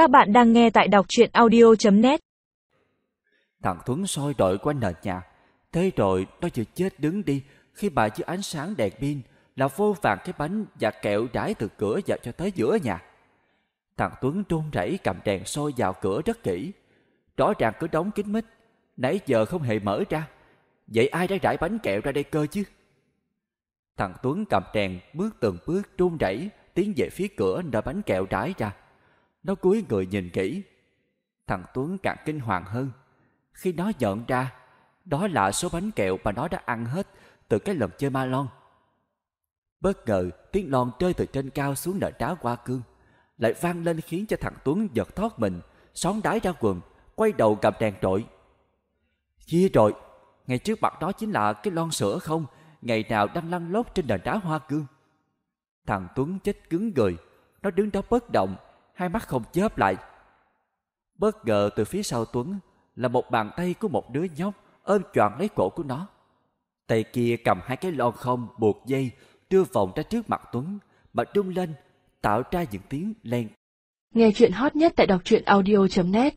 Các bạn đang nghe tại đọc truyện audio.net Thằng Tuấn soi đội qua nền nhà. Thế rồi nó vừa chết đứng đi khi bà dưới ánh sáng đèn pin là vô vàng cái bánh và kẹo đãi từ cửa vào cho tới giữa nhà. Thằng Tuấn run rẩy cầm đèn soi vào cửa rất kỹ. Rõ ràng cửa đóng kín mít, nãy giờ không hề mở ra. Vậy ai đã rải bánh kẹo ra đây cơ chứ? Thằng Tuấn cầm đèn bước từng bước run rẩy tiến về phía cửa nơi bánh kẹo rải ra. Nó cúi người nhìn kỹ. Thằng Tuấn càng kinh hoàng hơn khi nó nhận ra đó là số bánh kẹo mà nó đã ăn hết từ cái lần chơi ma lon. Bất ngờ tiếng lon rơi từ trên cao xuống nền đá hoa cương lại vang lên khiến cho thằng Tuấn giật thoát mình, xón đái ra quần, quay đầu cầm đèn trội. Chia rồi, ngay trước mặt đó chính là cái lon sữa không, ngày nào đang lăn lóc trên nền đá hoa cương. Thằng Tuấn chết cứng người, nó đứng đó bất động, hai mắt không chớp lại. Bất ngờ từ phía sau Tuấn là một bàn tay của một đứa nhóc ôm choàng lấy cổ của nó. Tay kia cầm hai cái lon không, buộc dây, đưa vòng ra trước mặt Tuấn, mà rung lên, tạo ra những tiếng len. Nghe chuyện hot nhất tại đọc truyện audio.net